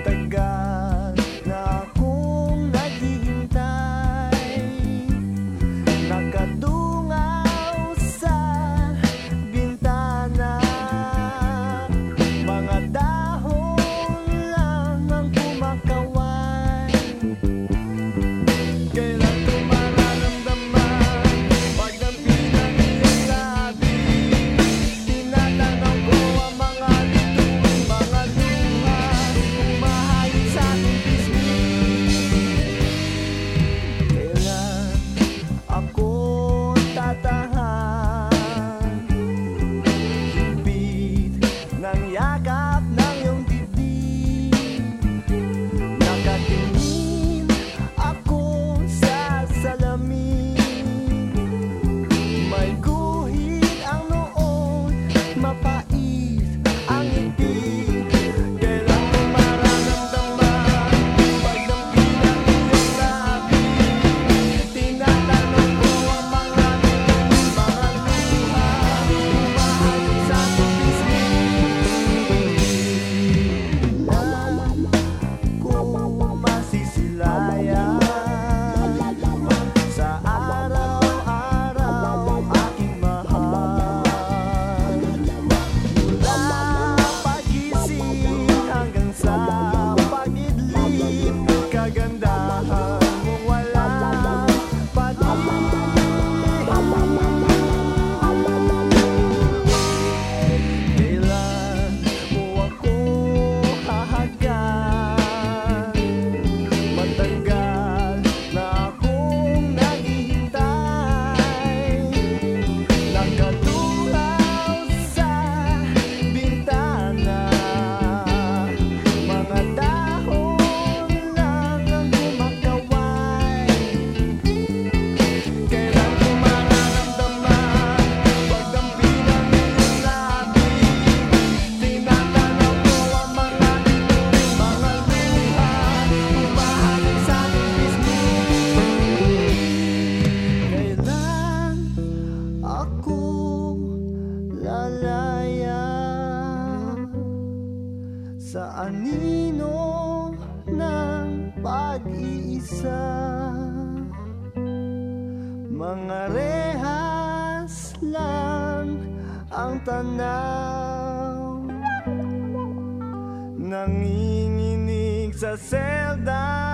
tagal na akong naghihintay. Nakadungaw sa bintana. Mga dahon lamang kumakaway. 呀嘎。sa anino ng pag-iisa. Mga rehas lang ang tanaw. Nanginginig sa selda.